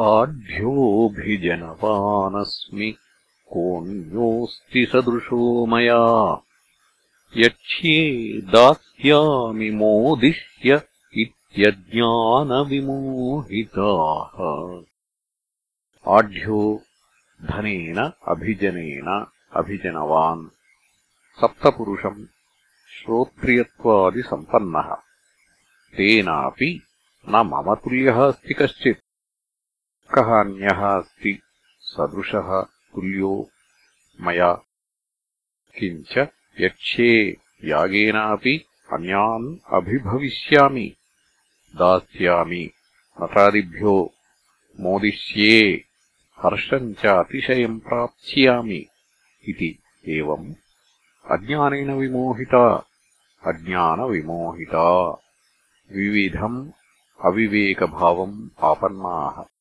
आढ्योऽभिजनवानस्मि कोऽन्योऽस्ति सदृशो मया। यक्ष्ये दास्यामि मोदिह्य इत्यज्ञानविमोहिताः। आढ्यो धनेन अभिजनेन अभिजनवान्। सप्तपुरुषम् श्रोत्रियत्वादिसम्पन्नः। तेनापि न मम तुल्यः अस्ति कश्चित् कः अन्यः अस्ति। सदृशः तुल्यो मया। किञ्च यक्ष्ये यागेनापि अन्यान् अभिभविष्यामि। दास्यामि नटादिभ्यो मोदिष्ये हर्षम् च अतिशयम् प्राप्स्यामि इति एवम् अज्ञानेन विमोहिता। अज्ञानविमोहिता। विविधम् अविवेकभावम् आपन्नाः